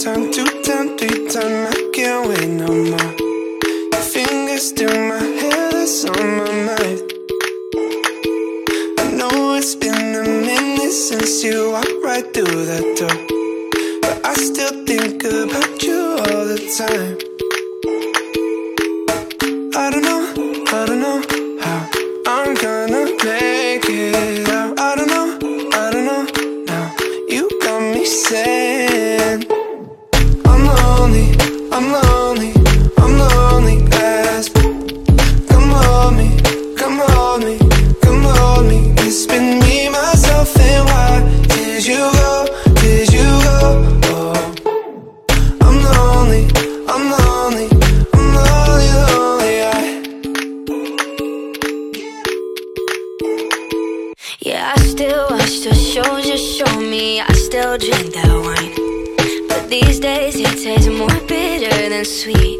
time, two time, three time. I can't wait no more. Your fingers do my hair, that's on my mind. I know it's been a minute since you walked right through that door. But I still think about you all the time. Yeah, I still watch the shows you show me. I still drink that wine. But these days it tastes more bitter than sweet.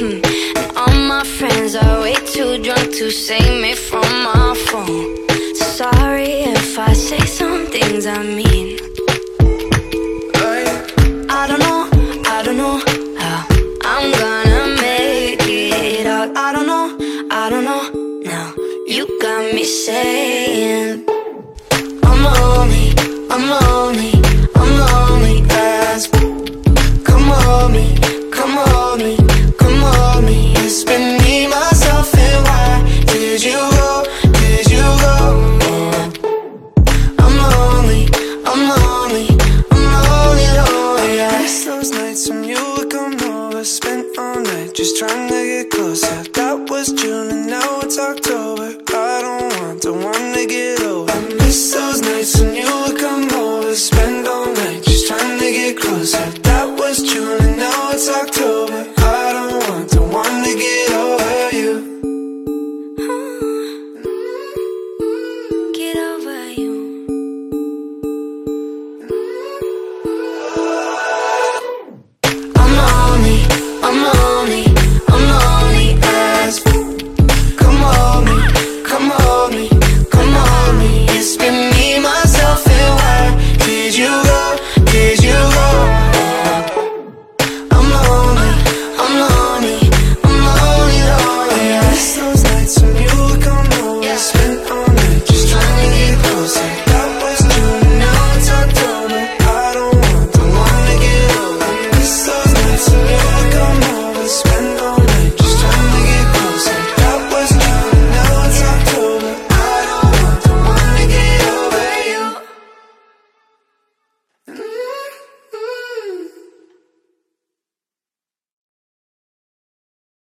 Hmm. And all my friends are way too drunk to save me from my phone. Sorry if I say some things I mean. Just trying to get closer. That was June and now it's October. I don't want, don't want to get over. I miss those nights when you